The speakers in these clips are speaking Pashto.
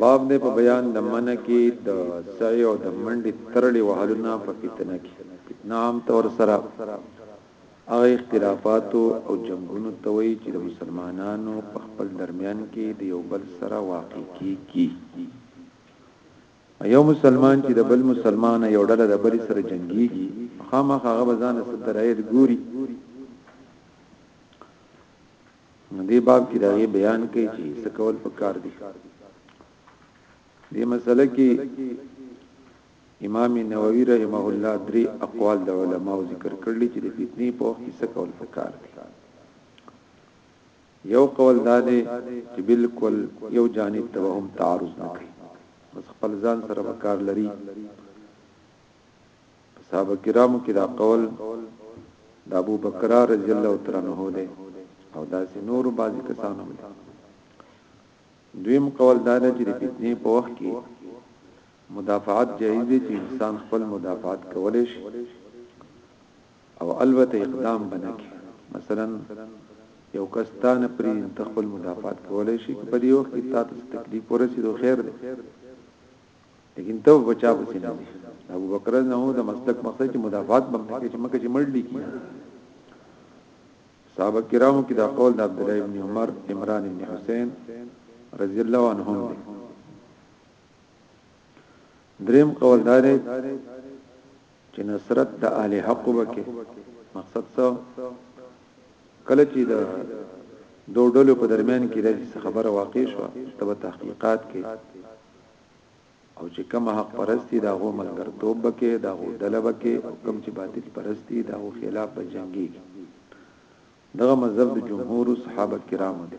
باب دی په بیان د منع کی د سعی او د منډی ترړی وهلو نه په فتنه کی فتنه عام طور سره هغه اختلافات او جنگونو ته وایي چې د مسلمانانو په خپل درمیان کې د یو بل سره واقع کیږي یو مسلمان چې د بل مسلمان یو ډله د بل سره جنگيږي خامخ هغه بزانه سترایت ګوري نو دې باب کې دا غي بیان کوي چې څه کول پکار دي دې مسله کې امام نووي رحمه الله درې اقوال د علماو ذکر کړل چې د فتنې په وخت کې څه کول پکار دي یو قول دا دی چې بالکل یو جانب ته هم تعارض نه کوي بس خپل ځان سره وکړ لري صحابه کرامو کې دا قول د ابو بکر رضی الله تعالی عنہ دی او دا سي نور بعضی کسانو دی دویم قول دا دی چې د فتنې په وخت کې مدافعات جایز دي چې انسان خپل مدافعات کولای شي او البته اقدام بنکي مثلا یو کستانه پرې تخپل مدافعات کولای شي په دې وخت کې تاسو تکلیف ورسېدو خیر دی لیکن ته په چا پسې نه دي ابو بکر نه هو د مسلک مقصد چې مدافعات بم نه کې چې مکه چې مړ لیکي صحابه کرامو کې دا قول د عبد الله ابن عمر عمران ابن حسین رضی الله عنهم دی دریم قول دار چې نصرت د اهل حق وکي مقصد څه کله چې د دوه ډلو په درمیان کې د خبره واقع شو تب تحقیقات کې او چې کوم حق پرستی دا غو ملګرتوب بکې دا غو ډله بکې او کوم چې باطل پرستی دا غو خلاف به جنگي دغه مذهب د جمهور صحابه کرامو دی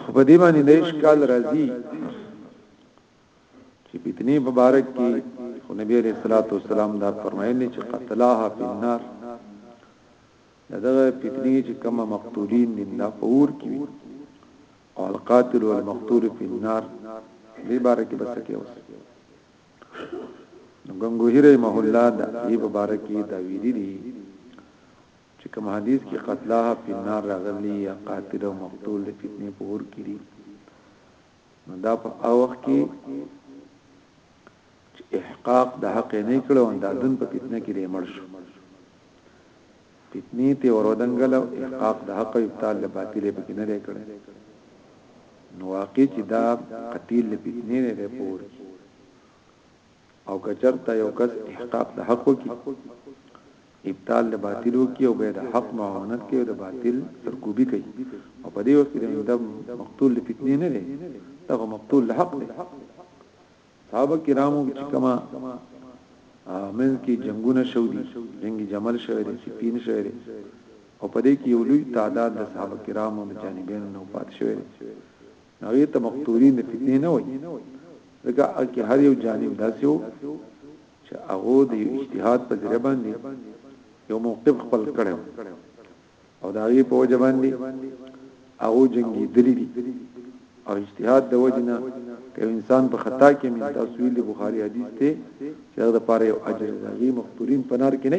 خو په دې باندې د اشکال راځي چې فتنه مبارک کې خو نبی عليه الصلاه والسلام دا فرمایلی چې قتلها فی النار دغه فتنه چې کما مقتولین دي دا فور کې او القاتل والمقتول فی النار دې باره کې بس کې اوس نو ګنگوهی رحمه الله دا دې باره کې دا ویلي دي چې کوم حديث کې قتلاها فی النار راغلي یا قاتل او مقتول د فتنې په اور کې دي نو دا په هغه وخت کې چې احقاق د حق نه کړو دا دن په فتنه کې دی مړ شو فتنې ته ورودنګل او احقاق د حق ابطال د باطل په کې نه دی کړی نو واقع چې دا قتیل د فتنې نه دی پور او کچرته یو کس احقاق د حق کې ابطال د باطل وکي او بیا د حق معاونت کوي او د باطل سرکوبي کوي او په دې وخت کې د مقتول د فتنې نه دی دغه مقتول له حق دی صحابه کرامو چې کما امن کې جنگونه شو دي جنگ جمل شوی دی سپین شوی دی او په دې کې یو لوی تعداد د صحابه کرامو د جانبین نو پات شوی دی هغه ته مقتولین د فتنې نه وای ځکه اکه هر یو جانب داسې وو چې هغه د یو اجتهاد په ذریعہ باندې یو موقف خپل کړو او دا یې په وجه باندې هغه جنگي دلی دي او اجتهاد د وجنه که انسان په خطا کې من تاسو ویل بخاری حدیث ته چې دا لپاره یو اجر دی مقتولین پنار کې نه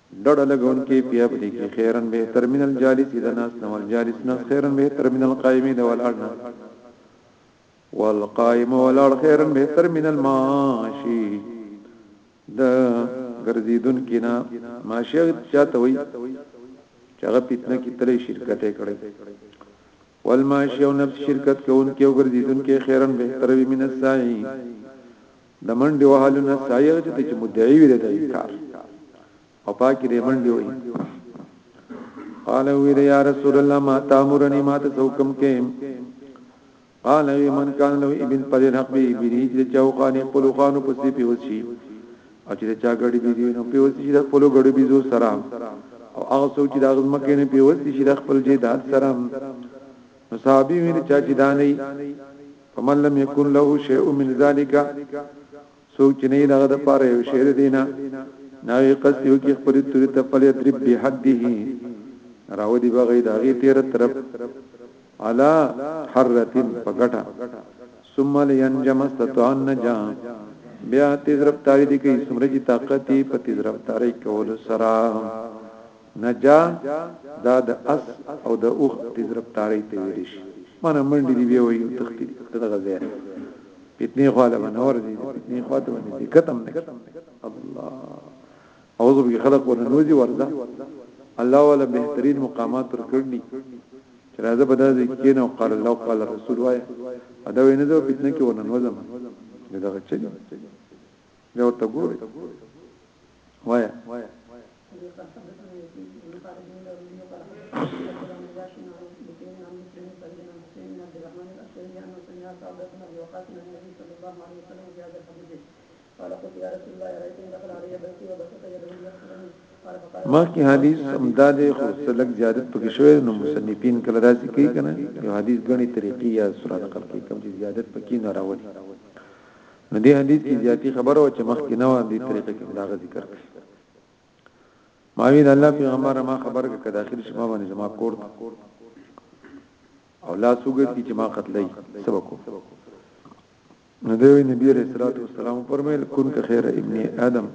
ډډه لګونکي پيا په دې کې خيرا بهتر من الجالس د ناست نه والجالس ناست خيرا بهتر من القائم د ولاړ نه والقائم ولاړ خيرا بهتر من الماشي د ګرځیدون کینا ماشي چاته وي چې هغه پیتنه کې تلې شرکت کړي والماشي او نفس شرکت کوونکي او ګرځیدونکي خیرن بهتر وي من السعي د منډي وهلو نه سایه ته چې مدعی وي د انکار او پاکي د منډي وي قال وی یا رسول الله ما تامرنی ما ته حکم کې قال وی من کان له ابن پر حق به بری چې چاو خانه خپل خانو پسې پیوسی او چې چا غړي بي دي نو پیوسی چې خپل غړي بي زو سره او هغه څوک چې د غزمکې نه پیوسی چې خپل جیدات سره نو صحابي ویل چا چې دا نه فمن لم يكن له شيء من ذلك سوق چې نه دغه د پاره یو شعر دینا ناوی قصد یو کې خپل توري ته پلي درب به حده راو دی بغي داغي تیر طرف علا حرتن پګټا ثم لينجم استطعن نجا بیا تیز رفتاری دی کوي سمره جی طاقت په تیز رفتاری کول سره نجا دا د اس او د اوخ تیزرفتاری ته ویل شي معنی منډې دی به وي او تختی دغه ځای فتنه خواله منور دي فتنه خواته باندې دقت هم نه الله اعوذ بک خلق ورنوزي ورده الله ولا بهترین مقامات پر کړنی چې راځه په داسې کې نو قال الله قال رسول وای دا وینې دا فتنه کې ورنوزم دغه چلی دا ورته ګوري وای مخکې حدیث همدا دی خو سلک زیادت پکې شوی نو مصنفین کله داسې کوي کنه یو حدیث غني طریقې یا سره نقل کوي کوم چې زیادت پکې نه راوړي نو دې حدیث کې زیاتی خبره و چې مخکې نه و دې طریقې کې دا ذکر کړ ماوی د الله پیغمبر ما خبر کې داخل شما باندې زما کور او لا سوګت کی چې ما قتلای سبکو نو دوی نبی رسول الله والسلام فرمایل کن که خیر ابن ادم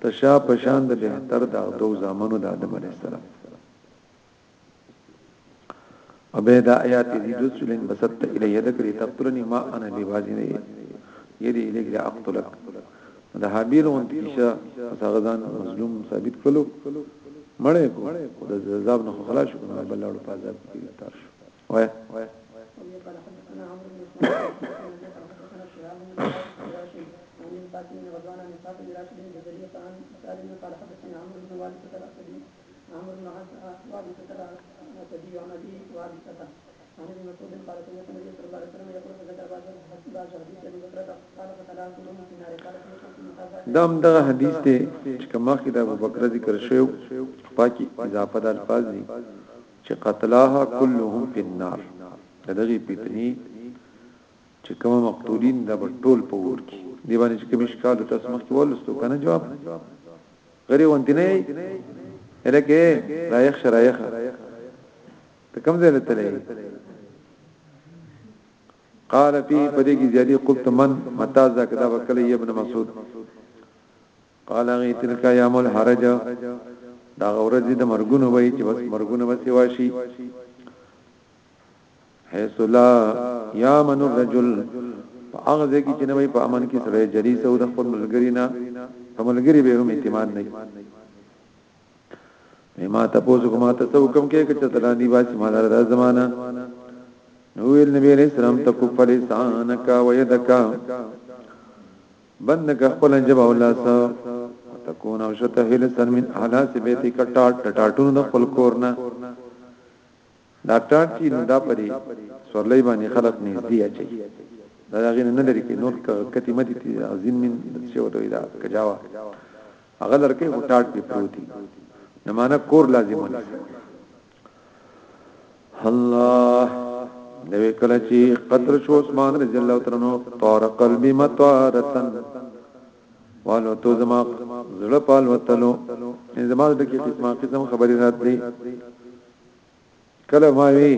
تشا پشان د بهتر دا دو زامنو د ادم علی السلام عبيده آيات دي دوس لين بسطت الي يدك لتقتلني ما انا لبازي يدي اليك لاقتلك د حابيل اون تيشه سغزان مظلوم ثابت کلو مړې کو د عذاب نه خلاص شو نه بل لړ په عذاب کې تار شو وای قال حدثنا عمرو بن والد قال حدثنا امر النهی واضح ترا نسبی عملی واضح ترا عن ابن مسعود قال سمعت النبي صلى الله عليه وسلم يقول فذكر بعض بعض حديث ابي بكر قال فثلاث من في النار قال دام دغه حدیث دی چې کما کې د ابو بکر ذکر شوی پاکي اضافه د الفاظ دي چې قتلها كلهم في النار دغه پیتنی چې کوم مقتولین د ټول په ور کې دی باندې چې کوم اشکال تاسو مخکې ولستو کنه جواب غری ونتی نه الکه رايخ شرايخ ته کوم ځای لته قال فی پدې کې زیادی قلت من متا ذاک دا وکلی ابن مسعود قال غی تلک یام الحرج دا ورځې د مرګونو وای چې بس مرګونو وسی واشي حيث لا يامن الرجل په هغه ځای کې چې نه وي په امن کې سره جری سو د خپل ملګری نه په ملګری به هم اعتماد نه وي ما ته پوز کومه ته څو کم کې چې تر دې باسي مال را زمانہ نو ویل نبی علیہ السلام ته کو فلسانک و یدک بندک خپل جب اولاس تكون او شته هلسن من احلاس بیتی کټاټ ټاټونو د خپل کورنا ډاکټر چی نو دا پری سورلۍ باندې خلق نږدې اچي دا هغه نه لري کې نور کتی مدي تي عظیم من څه وته دا کجاوا هغه لرکه هټاټ په پروتي نه معنا کور لازم ونی الله نوې کله چې قدر شو عثمان رضی الله تعالی عنہ طور قلبي مطارتن والو تو زما زړه پال وتلو زما د کې قسمه قسم خبرې راتلې کله ما وی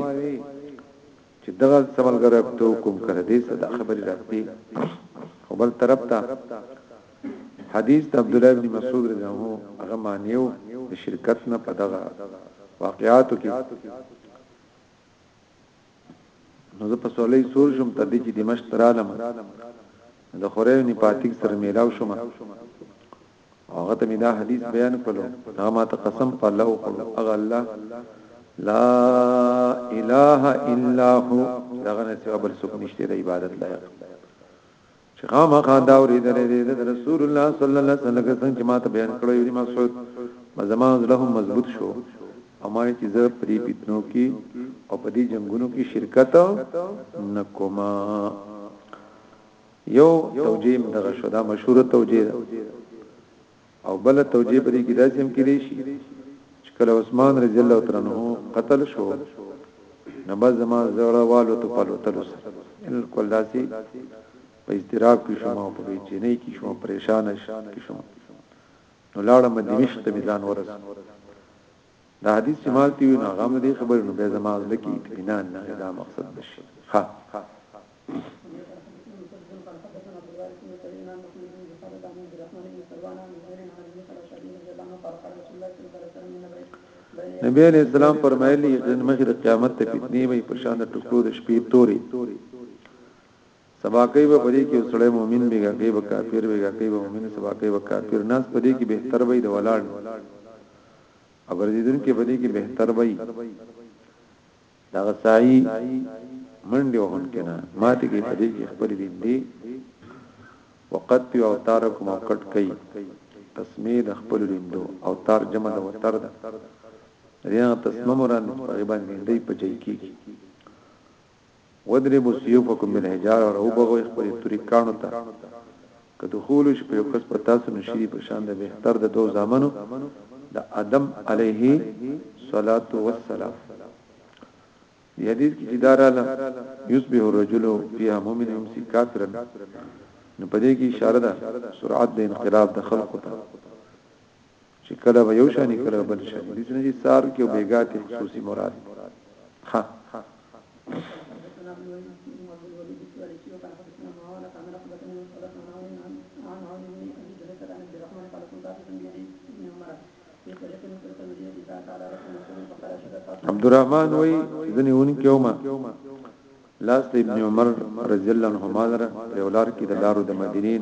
چې دغه سملګرو ته کوم کړه دې څه د خبرې راځي خو بل طرف ته حدیث د عبد الله بن مسعود رضی الله عنه هغه مانیو د شرکت نه په دغه واقعاتو کې نو زه په سولې سور شم تر دې چې دمشق ترالم د خورې نه پاتیک سره میلاو شوم هغه ته می دا حدیث بیان کړو هغه ما ته قسم په الله او هغه الله لا اله الا هو دغه نه سوا بل څوک نشته د عبادت لایق چې خامخا دا ورېدل دي د رسول الله صلی الله علیه وسلم څنګه چې ما ته بیان کړو یې مسعود زمان له مضبوط شو امانه چې زه پری پیتنو کې او په دې جنگونو کې شرکت نکوما یو توجیه دغه شو دا مشهور توجیه ده او بل توجیه پرې کې داسې هم کېدې شي چې کله عثمان رضی الله تعالی عنہ قتل شو نبا زما زړه والو ته پالو تلو سره ان کول داسي په استراب کې شوم او په چینې کې شوم پریشان شوم نو لاړه مدینه ته ځان ورس دا حدیث چې مال کې وي نو غم دې خبرې نو به زما زړه کې اطمینان نه دا مقصد بشي ها نبی علیہ السلام فرمایلی یقین مخیر قیامت ته فتنی وي په شان د ټکو د شپې توري سبا کوي به پرې کې یو سړی مؤمن بیګا کوي به کافر بیګا کوي به مؤمن سبا کوي به کافر ناس پرې کې بهتر وي د ولاړ او ګرځیدون کې پرې کې بهتر وي دا سعی منډه وهن کنه ماته کې پرې کې خپل دین دی وقت او تارکم او کټ کوي تسمید خپل لیندو او تار جمع د وتر ده ریا تسمه مران په غیبان لیندې په چي کې وَاضْرِبُوا سِيُوفَکُم بِالْحِجَارَةِ او راوبغوئ خپلې تورې کاڼو ته که دخول وشي په یو کس په تاسو نو شي دي په شان د بهتر د دوو زامنو د آدم علیه الصلوة والسلام دي حدیث کې چې دا راغله یصبح الرجل فیها مؤمنا یمسي کافرا نو په دې کې اشاره ده سرعت د انقلاب د خلقو ته چې کله به یو شانی کله به بل شانی دي چې سار کې او بیګا ته خصوصي مراد ها عبدالرحمن وای ځنی اون کېوما لاس ابن عمر رضی الله عنهما در په ولار کې د لارو د مدینې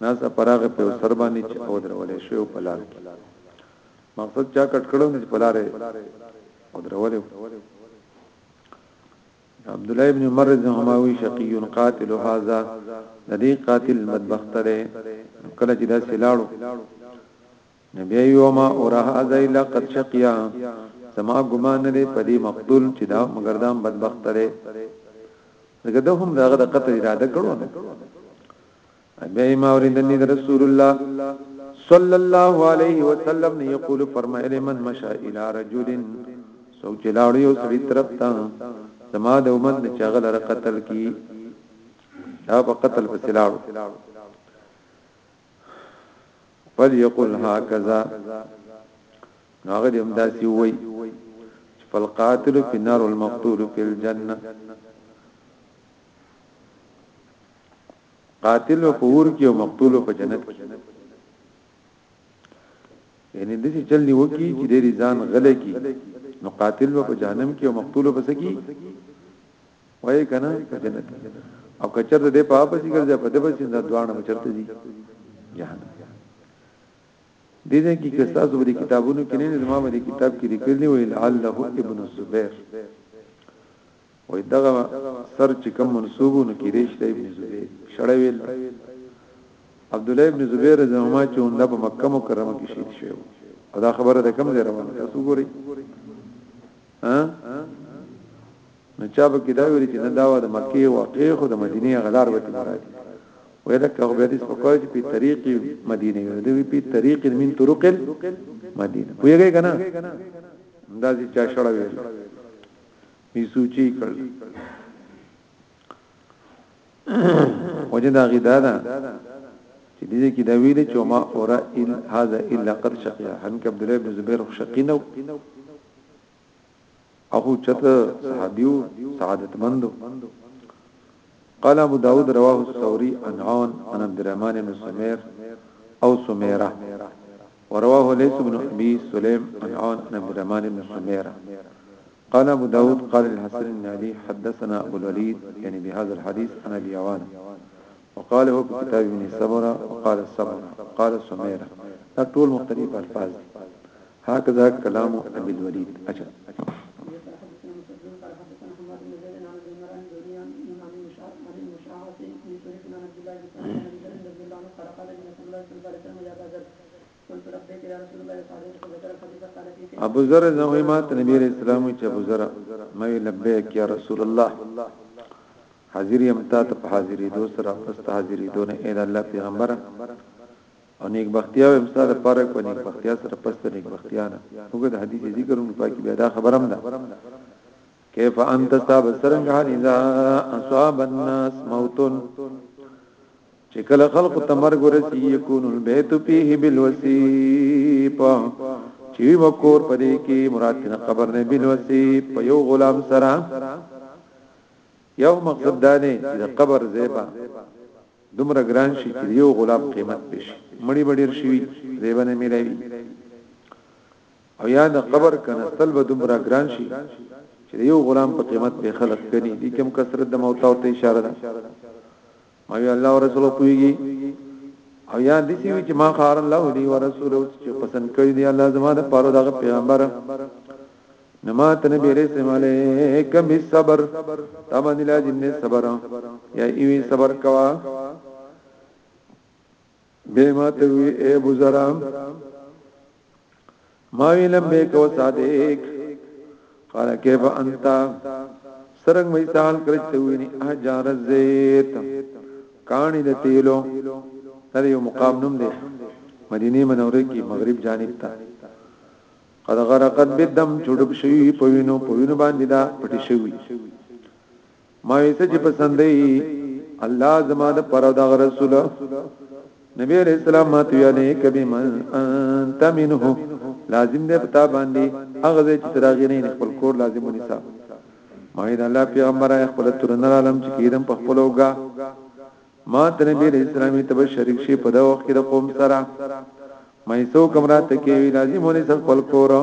ناڅا په راغی په یو سر باندې چې او درولې شوی په لار کې مقصد چا کټ کړو نه په لارې او درولې عبد الله ابن عمر رضی الله عنه وی شقی قاتل هذا لدی قاتل مدبخت لري کله چې دا سلاړو نبی یوما اورا هذا الا قد شقیا سما ګمان لري په دې مقتول چې دا مگر دا مدبخت لري دغه هم دغه د قتل اراده کړو بیا ما اوریدنی د رسول الله صلی الله علیه وسلم نه یقول فرمایلی من مشا الی رجل سوک چې لاړ یو سړي طرف ته زما د امت نه چغل را قتل کی دا په قتل په سلاړو فل یقول هکذا ناغه دې هم داسي وای فالقاتل في النار والمقتول في الجنه قاتل په اور کې او مقتول په جنت کې یعنی د دې چل نیو کې چې د ځان غلې کې نو قاتل په جهنم کې او مقتول په سکی وای کنه په جنت او کچر د دې په اپ چې ګرځي په دې په چې دا دوانه چرته دي جهنم دې دې کې که تاسو د کتابونو کې نه زموږ د کتاب کې لیکلي وي لعله ابن الزبير وای دغه سر چې کوم منسوب نو کېدې شته ابن زبیر شړې ویل عبد الله ابن زبیر رضی الله عنه چې اونده په مکه مکرمه کې شهید شو او دا خبره د کوم ځای روانه تاسو ګورئ ها نو چا به کدا ویل چې نه دا و د مکه واقع خو د مدینه غلار وته مراد وې دا کوم به دې سپکوي چې په طریق مدینه وي دوی په طریق من طرق مدینه پوهیږئ کنه دا چې چا شړوي وی سوچي کړ وجه دا غدا ده چې دې کې دا ویل چې ما اورا ال هاذا الا قد شقيا هم کې عبد الله بن زبير شقینو او چته صحابيو سعادت مندو قال ابو داود رواه الثوري عن عون عن عبد الرحمن بن سمير او سميره ورواه ليس بن ابي سليم عن عون عن عبد الرحمن بن سميره قال ابو داود قال الحسن النادي حدثنا ابو الوليد يعني بهذا الحديث عن ابي عوان وقال هو كتاب ابن صبرا وقال الصبرا قال سميرة دا ټول مختلف الفاظ هکذا کلام ابي الوليد اجل ابو ذر زویمات نبی علیہ السلام چې ابو ذر مې لبیک یا رسول الله حاضر یم تا ته حاضرې دو سره پست حاضرې دو نه اې الله پیغمبر او نیکبختیا او امسا د پاره کو نیکبختیا سره پس د نیکبختیا نه وګ د حدیث ذکر هم پاکي بیا دا خبرم ده کیف انت صاحب سرنګ حال اذا اصاب الناس موت چې کله خلق تمرګ ورسی یکون البیت فيه بالوسیب چې وکور پدې کې مراد نه قبر نه بالوسیب په یو غلام سره یو مقصد دانه چې قبر زیبا دومره ګران شي چې د یو غلام قیمت پې شي مړی به ډیر شوي زی به نه ملاوي او یا د قبر کنستل به دومره ګران شي چې یو غلام په قیمت به خلق کړي دي کوم کثرت د موت او ته اشاره ده ما وی الله او رسول کوي او یا د سی چې ما خار الله دی او رسول چې پسند کړی دی الله زما د پاره د پیغمبر نمات نبی علیہ السلام علیکم الصبر تمن لازم نه صبر یا ایوی صبر کوا به ما ته وی اے بزرا ما وی لمبه کو صادق قال کیف انت سرنګ مې سال کړ چې ویني اجار زیت کانی د تیلو دا یو مقام نوم دی مدینه منوره کې مغرب جانب ته قد غرقت بالدم چډب شوی په وینو په وینو باندې دا پټی شوی ما یې چې پسندې الله زما د پر د رسول نبی علیہ السلام ماته یعنی کبي من انت منه لازم دې پتا باندې هغه چې تراغې نه خپل کور لازم ونیسا ما یې د الله پیغمبر خپل تر نه عالم چې کیدم په خپل اوګه ما ته نبی علیہ السلام ته به شریک شي په دا وخت کې د قوم سره مې سو کمرا ته کې وی لازم ونی سر خپل کور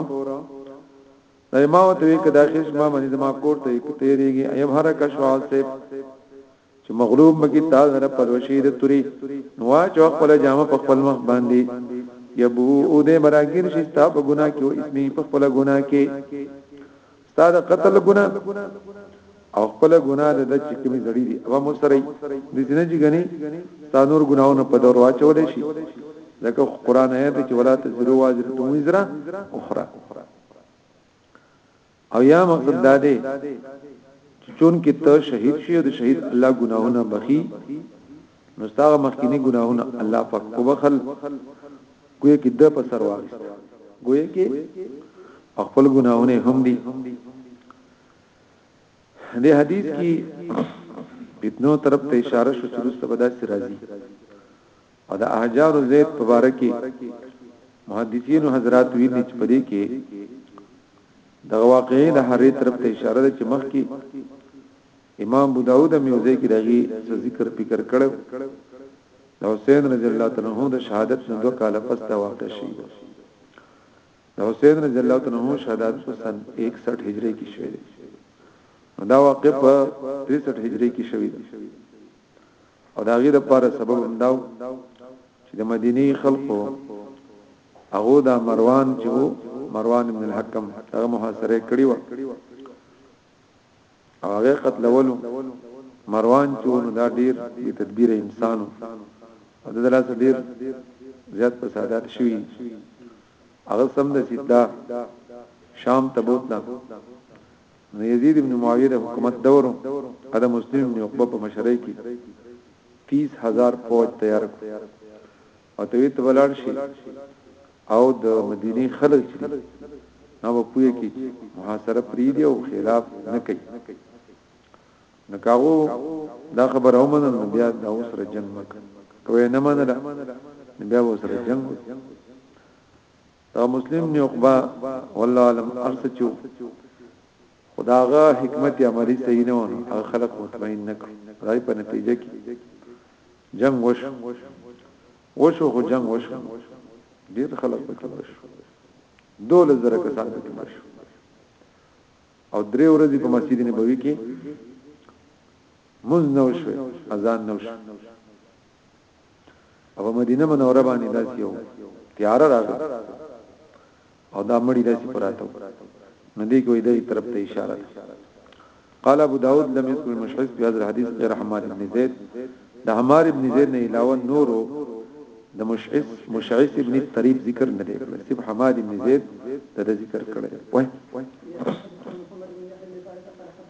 دای ما ته وی کدا خش ما باندې ما کور ته یک تیریږي ایم هر کا شو عاصف چې مغلوب مګی تاز نه پر وشید توري نوا چو خپل جامه په خپل مخ باندې یبو او دې براګیر شي ستا په ګناه کې او اسمی په خپل ګناه کې ستا د قتل ګناه او خپل ګناه د چې کومې زړې دي او مو سره د دې نه چې غني ستا نور ګناونه په دور واچول شي لکه قران آیت چې ولا تزرو واجر تو وزرا اخرى او یا مقصد دا دی چې چون کې ته شهید شې او د شهید الله ګناونه بخي نو ستاره مخکینی ګناهونه الله پاک کو بخل کوی کې د په سر واغست ګوې کې خپل ګناهونه هم دي د حدیث کې فتنو طرف ته اشاره شو چې رسته بدا سي راځي او د احجار زید مبارکي محدثین حضرات وی دي چې پدې کې د واقعي د هرې طرف ته اشاره ده چې مخکې امام ابو داود هم یو ځای کې دغه څه ذکر فکر کړو د حسین رضی الله تعالی عنہ د شهادت نه دوه کاله پس دا واقع شوه د حسین رضی الله تعالی عنہ شهادت په سن 61 هجری کې شوه دا واقع په 63 هجری کې شوه او دا غیر لپاره سبب هم داو چې د مدینه خلکو هغه د مروان چې مروان ابن الحکم هغه محاصره کړی و او هغه قتلولو مروان چې نو دا ډیر بی تدبیر انسانو او د دلاسه ډیر زیات فسادات شوی هغه سم د سیدا شام تبوت نه نو یزید ابن معاویه د حکومت دورو ادم مسلم ابن عقبه په مشرۍ کې 30000 فوج تیار کړ او ته ویت ولاړ شي او د مدینه خلک چې نو په پوهه کې محاصره پری دی او خلاف نه کوي نو کاغو دا خبر او منل نو بیا دا اوسره جنگ مکه کوي نه منل بیا اوسره جنگ دا مسلم بن عقبه والله علم ارسچو خداغه حکمت عملی صحیح نه ونه هغه خلق مطمئن نکړ راي په نتیجه کې جنگ وشو وشو خو جنگ وشو ډیر خلق پکې وشو دوله زره کسان پکې وشو او درې ورځې په مسجد نبوي کې مز نو شو اذان نو شو او مدینه منوره باندې داسې یو تیار راغی او دا مړی داسې پراته نو دې کوي دې طرف ته اشاره ده قال ابو داود لم يذكر المشحذ في هذا الحديث غير حماد بن زيد د حمار ابن زيد نه علاوه نورو د مشعث مشعث ابن طریب ذکر نه دی کړی صرف حماد ابن زید د ذکر کړی وای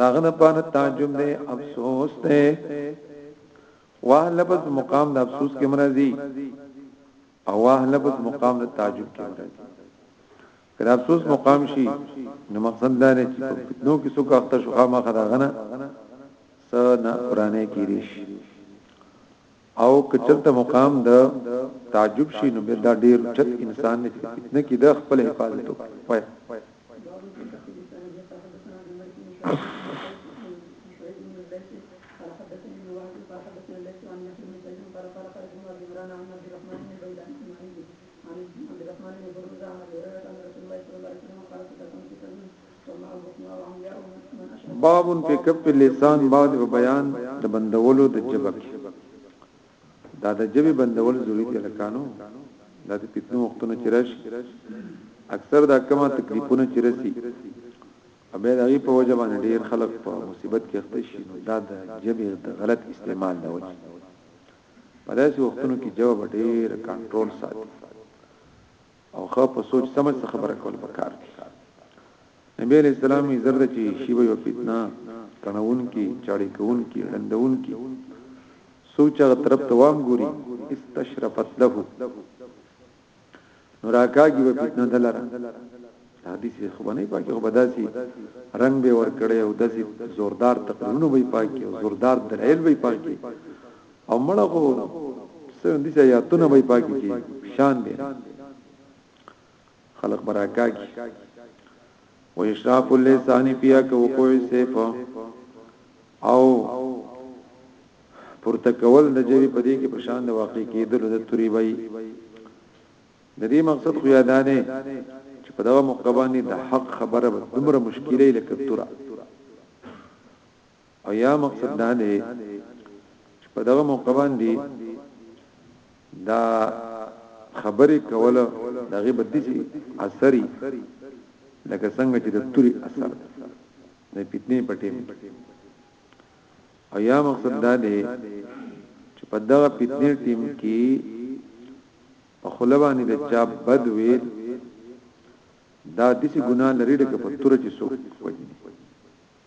داغه نه پاره تعجب دی افسوس دی واه لفظ مقام د افسوس کې مرضی او واه لفظ مقام د تعجب کې مرضی کله افسوس مقام شي نو مقصد دا نه چې په فتنو کې څوک اخته شو خامخا داغه نه سنا قرانه کې ریش او که چرته مقام د تعجب شي نو بیا دا ډیر چت انسان دی چې فتنه کې د خپل حفاظت وکړي باب په کف اللسان بعد په بیان د بندولو د جبه کې دا د جبه بندول ضروري دي لکانو دا د پیتنو وختونو چې راشي اکثر دا کما تکلیفونه چې رسی ابه دا په وجه باندې ډیر خلک په مصیبت کې اخته شي نو دا د جبه د غلط استعمال نه وجه په داسې وختونو کې جواب ډیر کنټرول ساتي او ښه په سوچ سمج سره خبره کول پکار دي نبی علیہ السلام یې زرد چې شی به یو فتنه تنون کی چاړي کون کی ړندون کی سوچ هغه طرف ته وام ګوري استشرفت له نوراکاږي به فتنه دلاره حدیث خو باندې پاکي خو بداسي رنگ به ور کړي او داسي زوردار تقریرونه به پاکي او زوردار دلایل به پاکي او مړه خو سره دي چې یاتونه به پاکي شي شان دي خلق براکاږي و اشراف اللسان فيها كوقوع السيف او پورته کول د جری په دې کې په شان د واقع کېدل د توري وای د دې مقصد خو یادانه چې په دغه مقبانی د حق خبره به دومره مشکلې لکه تورا او یا مقصد دا دی چې په دغه موقع باندې دا خبرې کوله دغه بدی سي اثرې لکه څنګه چې د توري اثر د فتنې پټې او یا مقصد دا دی چې په دغه فتنې ټیم کې په خلبانی د چا بد وي دا د سي ګنا لري د په تور چې سو وجني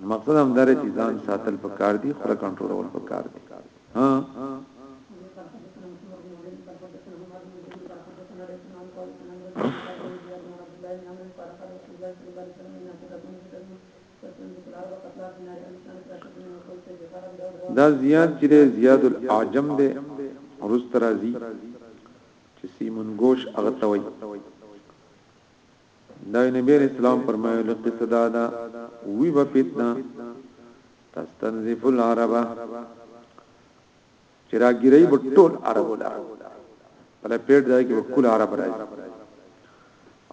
نو مقصد هم داره چې ځان ساتل پکار دي خره کنټرول پکار دي ها دا زیاد چې زیاد الاعجم ده ورسترازی چې سیمون گوش اغتوي دای نبی علیہ السلام فرمایلی قصه دا ده وی به فتنه تستنزف العرب چراګیری به ټول عرب ولا بل پیټ ځای کې به کول عرب راځي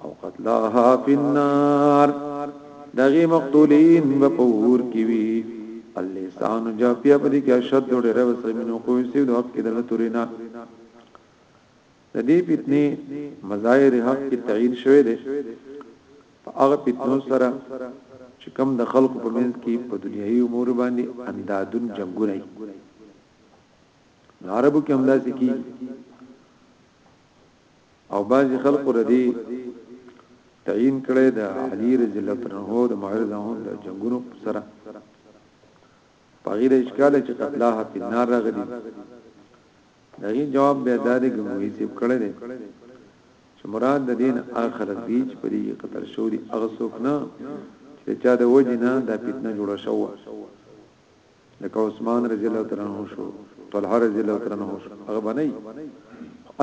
او قتلها فی النار دغه مقتولین به پور کی وی اللسان جافیا په دې کې شد ډېر وسمنو کوی سی نو کې دل تورینا د دې فتنې مظاهر حق کې تعین شوی دی په هغه فتنو سره چې کم د خلکو په منځ کې په دنیوي امور باندې اندادون جنگونه نه عربو کې هم داسې کی او بعضی خلکو ردی تعین کړی د علی رضی الله عنه د معرضون د جنگونو سره په غیر اشکال چې قتلها په نار راغلی د هغې جواب بیا دا دی ګنګوهي صیب کړی دی چې مراد د دې نه هغه خلک دي چې په دې کې قتل شوي دي هغه څوک نه چې د چا د وجې نه دا فتنه جوړه شوه لکه عثمان رضی الله تعالی عنہ شو طلحه رضی الله تعالی عنہ شو هغه باندې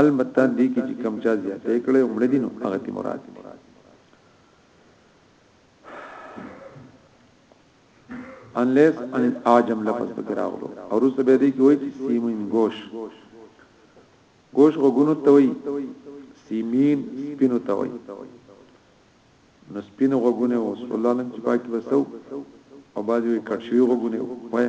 البته دې کې چې کم چا زیاتې کړي عمر دي نو هغه تی مراد دي انلیس ان الاعجم لفظ پکې راغلو او روس به دې کې وای چې سیمین گوش گوش غوګونو ته وای سیمین سپینو ته وای نو سپینو غوګونه او صلی الله علیه چې پاکي وسو او باز وی کټ شوی غوګونه وای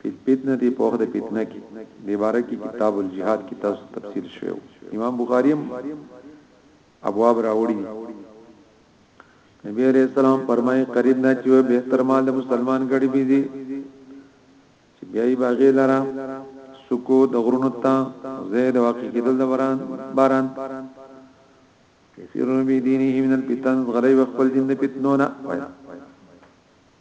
فی الفتنه په وخت د فتنه کې د عبارت کې کتاب الجهاد کې تاسو تفسیر شوی امام بخاری هم ابواب راوړي نبی علیہ السلام فرمایي قریب نه چې به تر مال مسلمان غړي بي دي چې بیا یې باغې لرا سکو د غرونو ته زید واقع کېدل د باران باران کثیرون بی دینه من الفتن غلی وقبل دین د فتنونه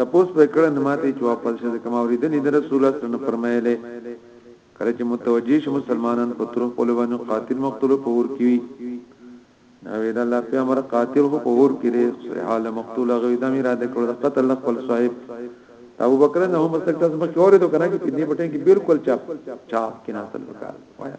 تپوس په کړه نه ماته چې واپس شه ځکه ما اوریدلې د رسول الله صلی الله علیه فرمایله کله چې متوجی شي مسلمانان په تر خپل باندې قاتل مقتول په ور کې وي او دا الله په امر قاتل خو په ور کې لري حال مقتول غوي د میرا د کړه قتل خپل صاحب ابو بکر نه هم مسلک تاسو مخ اوره ته کنه چې دې پټه کې بالکل چاپ چاپ کې ناسل وکړ وایا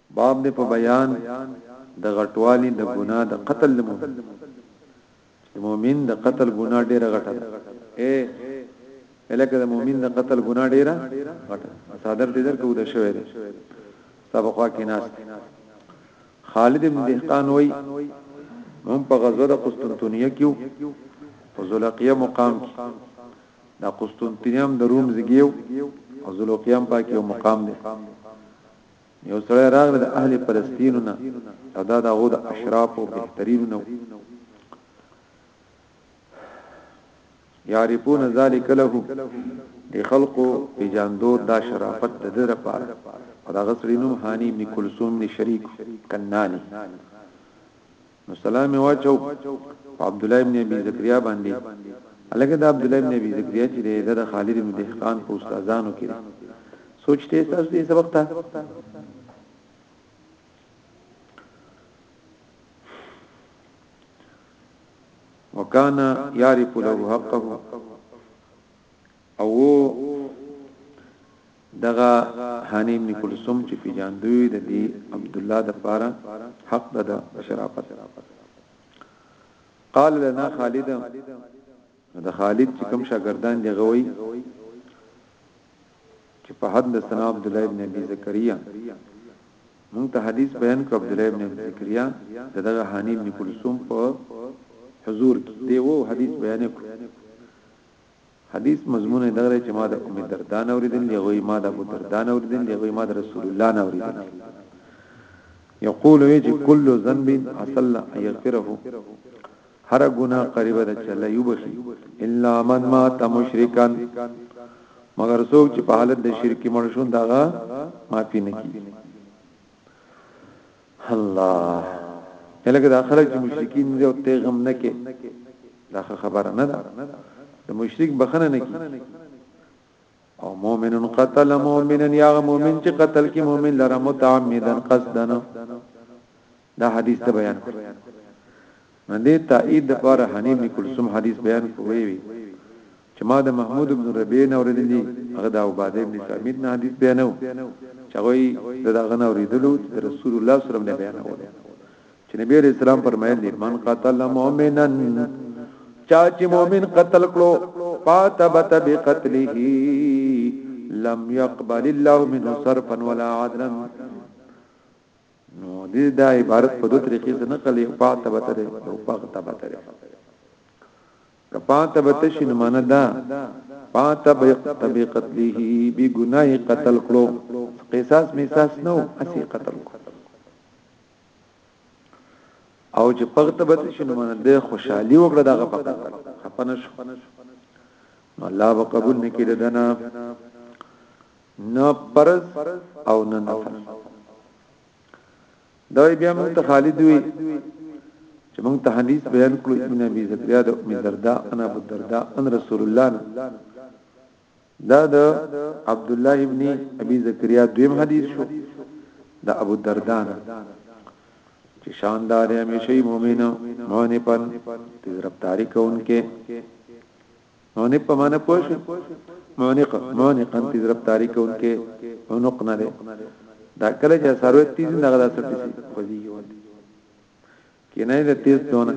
باب دی په بیان د غټوالی د ګناه د قتل د مؤمن چې د مؤمن د قتل ګناه ډیره غټه ده اے الکه د مؤمن د قتل ګناه ډیره غټه صادر دې درکو د شوې ده سبقوا کې ناس خالد بن دهقان وای هم په غزوه د قسطنطنیه کې او زلقیه مقام کې دا قسطنطنیه هم د روم زګیو او زلقیه هم پاکي او مقام دی یو سړی راغله د اهل فلسطین نه او دا د غود اشراف او بهترین نو یعرفون ذلک له دی خلقو پیجاندو دا شرافت د در پار او دا غسرینو هانی ابن کلثوم نی شریک کنانی نو سلام واچو په عبد الله ابن ابي زكريا باندې الګ د عبد الله ابن ابي زكريا چې د خالد بن دهقان په استادانو کې سوچته تاسو دې سبق ته وکانا یعرف له حقه او دغه هاني ابن کلثوم چې پیژاندوی د دې عبدالله د پاره حق ده د شرافت قال لنا خالد د خالد چې کوم شاګردان دی غوي چې په حد د سنا عبد الله ابن ابي زكريا مونږ ته حدیث بیان کړ عبد الله ابن ابي زكريا دغه حنیب ابن کلثوم په حضور کې دی وو حدیث بیان کړ حديث مضمون يې دغه چې ما د ام الدرداء نه اوریدل دی غوي ما د ابو الدرداء نه اوریدل دی غوي ما د رسول الله نه اوریدل یقول وی چې کل ذنب اصل یغفره هر ګناه قریبه ده چې الله یوبخي الا من مات مشرکان مگر څوک چې په حالت د شرک مړ شون دغه معافي نه کیږي الله الګ دا خلک چې مشرکین دي او ته غم نه کې دا خبره نه ده د مشرک بخنه نه کې او مؤمن قتل مؤمنا یا مؤمن چې قتل کې مؤمن لره متعمدا قصدا دا حدیث ته بیان کړ باندې تایید پر حنیف کلثوم حدیث بیان کوي چې ما د محمود ابن ربيع نه اورېدلي دي، هغه د عباده ابن صامت نه حديث بيانوه، چې هغه يې د د هغه نه اورېدلي وو، چې د رسول الله صلی الله عليه وسلم نه بيانولو، چې نبي عليه السلام فرمايل دي، من قتل مؤمنا، چا چې مؤمن قتل کړو، فاتبت بقتله، لم يقبل الله منه صرفا ولا عدلا، نو دې دا عبارت په دوه طریقې سره نقل یو فاتبت ده او فغتبت ده کپاته به تشي نو معنا دا پاته به تبي قتله بي ګناه قتل کړو قصاص میساس نو اسی قتل کو او چې پغته به تشي نو معنا د خوشحالي وکړه دغه په قتل خپنه شو نو الله به قبول نکړي دنا نه پرز او نه نفل دا بیا موږ ته خالد وی چې موږ ته حدیث بیان کړو ابن ابي زکریا د ام دردا انا ابو دردا ان رسول الله دا د عبد الله ابن ابي زکریا دویم حدیث شو د ابو دردا چې شاندار همیشه مؤمنو مونې پن تیز رفتاری کوونکې معنی په معنی پوه شو معنی معنی قن تیز رب تاریخ اونکه عنق نه ده دا کله چې سروت تیز نه غدا سټی سي خوځي ول کینه ده تیز دونه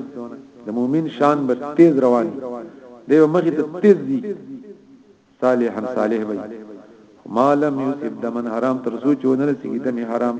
د مؤمن شان به تیز روان دی مخه ته تیز دی صالحا صالح وي ما لم یصب دمن حرام تر سوچونه رسیږي دمه حرام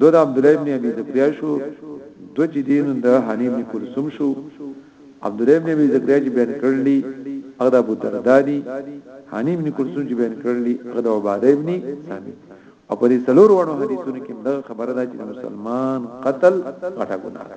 دو د عبدالله ابن ابي زکريا شو دو چې دین د حنیب ابن کلثوم شو عبدالله ابن ابي زکريا چې بیان کړل دي هغه د ابو دردا دي حنیب ابن کلثوم چې بیان کړل دي هغه د عباده ابن ثابت او په دې څلور وړو حدیثونو کې دا خبره ده چې مسلمان قتل غټه ګناه ده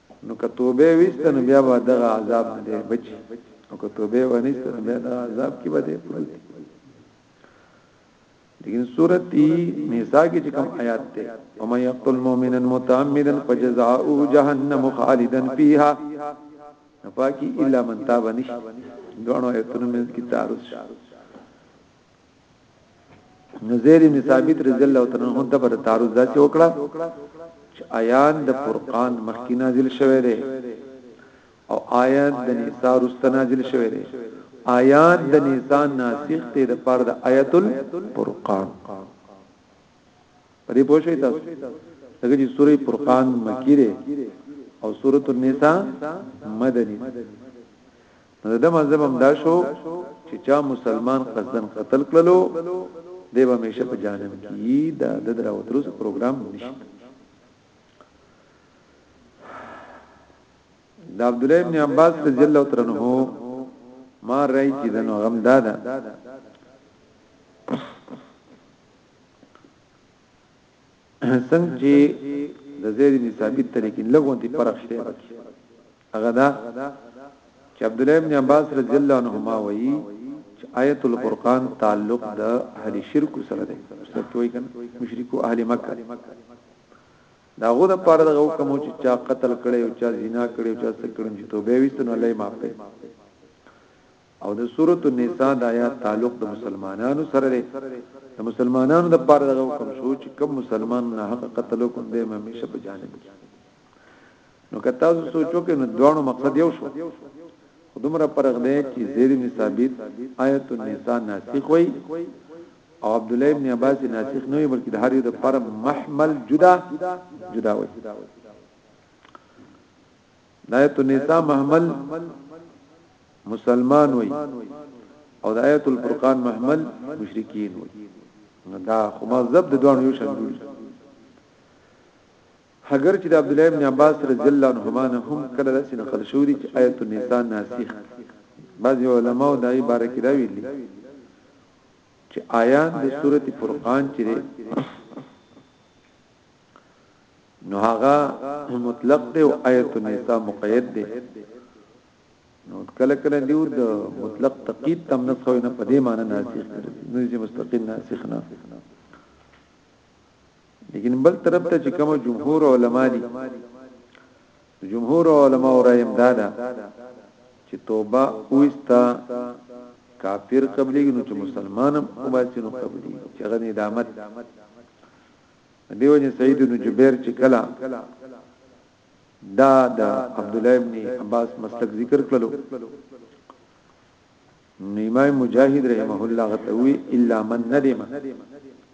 نو که توبه وسته نو بیا به دغه عذاب نه دی بچ او که توبه ونیسته نو بیا دغه عذاب کې به دی پروت لیکن سورت نساء کې کوم آیات ته او مې یقتل مؤمنا متعمدا فجزاؤه جهنم خالدا فیها نفاقی الا من تاب نش دوانو ایتونو مې کې تعرض نو زید بن ثابت رضی الله تعالی عنہ د بر تعرض داسې وکړه چې آیات د فرقان مخکې نازل شوه دی او آیات د نساء رست نازل شوه دی آیات د نساء ناسخ ته د پر د آیت الفرقان پرې پوه شئ تاسو دغه چې سورې فرقان مکی ده او سورۃ النساء مدنی نو د ده مذهب هم دا شو چې چا مسلمان قصداً قتل کړلو دی به همیشه په جهنم کې وي دا د ده راوتلو څه پروګرام نشته د عبد الله ابن عباس رضی الله تعالی عنہ ما راي چې د نو غم دادا څنګه چې د زید بن ثابت طریقې لګون دي پرخ شته هغه دا چې عبدالله ابن عباس رضی الله عنهما وایي چې آیت الفرقان تعلق د اهل شرک سره دی څه کوي کنه مشرکو اهل مکه دا غو د پاره د حکم چې چا قتل کړي او چا زنا کړي او چا څه کړي چې توبه وستنه الله یې معاف کړي او د سورۃ النساء د آیات تعلق د مسلمانانو سره دی د مسلمانانو د پاره دغه حکم شو چې کم مسلمان نه حق قتل کوم دی همیشه په جانب کې نو که تاسو سوچو کې نو دوانو مقصد یو شو خودمره پرغ دی چې زیر می ثابت آیت النساء ناسخ وي او عبد الله ابن عباس ناسخ نه وي بلکې د هر یو د پر محمل جدا جدا وي آیت النساء محمل مسلمان وي او د آیت الفرقان محمل مشرکین وي دا خو مذهب د دوه یو شان دي هګر چې د عبدالله ابن عباس رضی الله عنهما نه هم کله داسې نقل شوی دی چې آیت النساء ناسخ بعضی علماو د ای باره کې دا ویلي چې آیات د سوره فرقان چې نو هغه مطلق دی او آیت النساء مقید دی نو کله کله دیو د مطلق تقید تم نه خو نه پدې معنی ناسخ نه چې مستقیم ناسخ نه لیکن بل طرف ته چې کوم جمهور علما دي جمهور علما رایم دادا چې توبه اوستا کافر قبلېږي نو چې مسلمانم او باسي نو قبلېږي چې هغه ندامت دیو جن سعید بن جبیر چې کلا دا د عبد الله ابن عباس مسلک ذکر کړلو نو امام مجاهد رحمه الله غتوی الا من ندم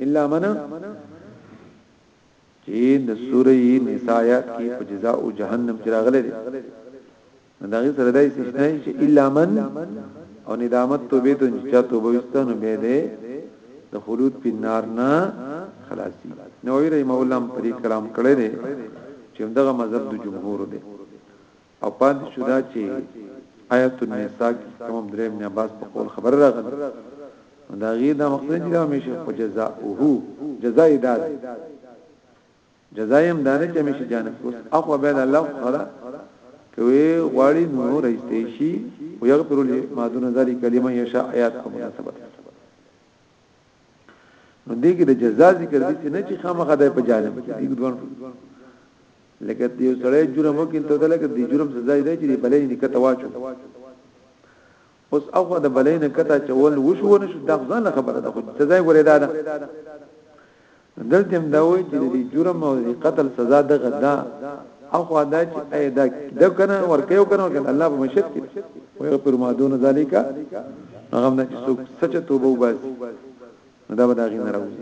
الا من چې د سورې نساء کې په جزاء جهنم کې راغلي دي نو دا غي سره دای استثناء چې الا من او ندامت توبه ته چې توبه وستنو به ده د خلود په نار نه خلاصي نو وی رحم الله په کلام کړی دی چې دغه مذهب د جمهور دی او پاتې شو دا چې آیت النساء کې کوم عبد الله ابن عباس په قول خبر راغلی نو دا غي دا مقصد چې دا همیشه خو جزاؤه جزاء دا ده جزاء هم دا نه چې همیشه جانب کوس اخو به الله خلا کوي غواړي نو رئیسته شي او یغفر له ما دون ذلک کلمه یشاء آیات کوم مناسبت نو دې کې د جزاء ذکر دي چې نه چې خامخا د په جانب کې دې دوه لکه دی سړی جرم وکړ ته دلته د جرم سزا دی چې بلې نه کته واچو اوس هغه د بلې نه کته چول وشو نه شو دا ځان خبره ده خو سزا ګورې دا ده دلته هم دا وایي چې د جرم او د قتل سزا د غدا اخو دا چې ایدا د کنه ورکه یو کنه کنه الله په مشهد کې وي پر ما دون ذالیکا هغه نه چې سچ توبه وباسي دا به دا غي نه راوځي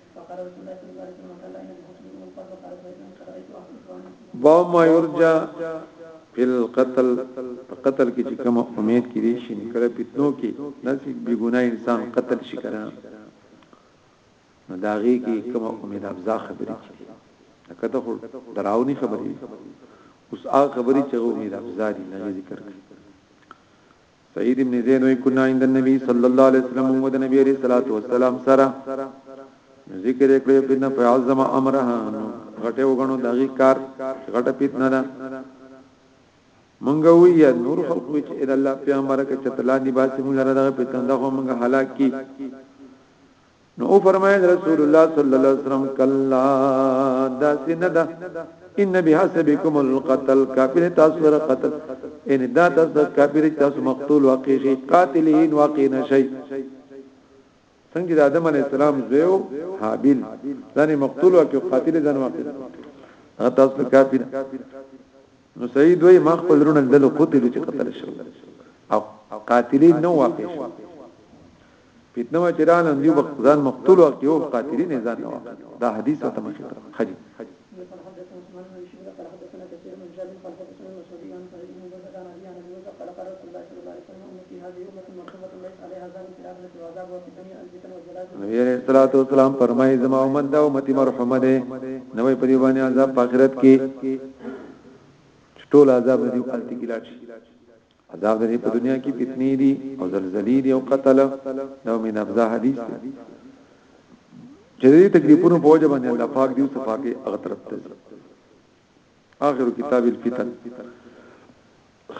فقر رسول الله صلی الله علیه وسلم تعالی ان بحسن الامور قد وقال فإذا قد رأيت أحد إخواني با ما يرجى في القتل قتل کې چې کوم امید کې دي شي کړه پتنو کې نسی بیګونه انسان قتل شي کړه نو داغي کې کوم امید افزا خبرې چې کته خو دراوني خبرې اوس هغه خبرې چې امید افزا دي نه ذکر کړي سعید ابن زید وی کنا عند النبي صلی الله علیه وسلم موږ د نبی علیہ الصلوۃ والسلام سره ذکر کړی په نه فعظم امرها غټه وګڼو دغه کار غټه پیتنه ده مونږ وی نور خلق وی چې الله پیغمبر کې چتلا دی باسي مونږ را دغه پیتنه خو مونږ هلاک کی نو او فرمایل رسول الله صلی الله علیه وسلم کلا دا سندا ان بحسبکم القتل کافر تاسو سره قتل ان دا تاسو کافر تاسو مقتول واقعي قاتلین واقع نشي څنګه د آدم علی السلام زویو حابیل ځنه مقتول او قاتل ځنه واقع تاسو کافر نو سید وای ما خپل رونه دل قتل چې قتل شو او قاتلین نو واقع شو فتنه ما چرانه دی وخت ځان مقتول وخت یو قاتلین ځان نه واقع دا حدیث ته مخه کړ خجی نبی علیہ الصلوۃ والسلام فرمایي زما امت دا امت مرحومه ده نوې په دی باندې عذاب په آخرت کې ټول عذاب دی او التقلات شي عذاب د دې په دنیا کې فتنې دي او زلزلې دي او قتل نو من ابزا حدیث دی چې دې تکلیفونو په وجه باندې الله پاک دې صفاکه اغترت ته اخر کتاب الفتن خ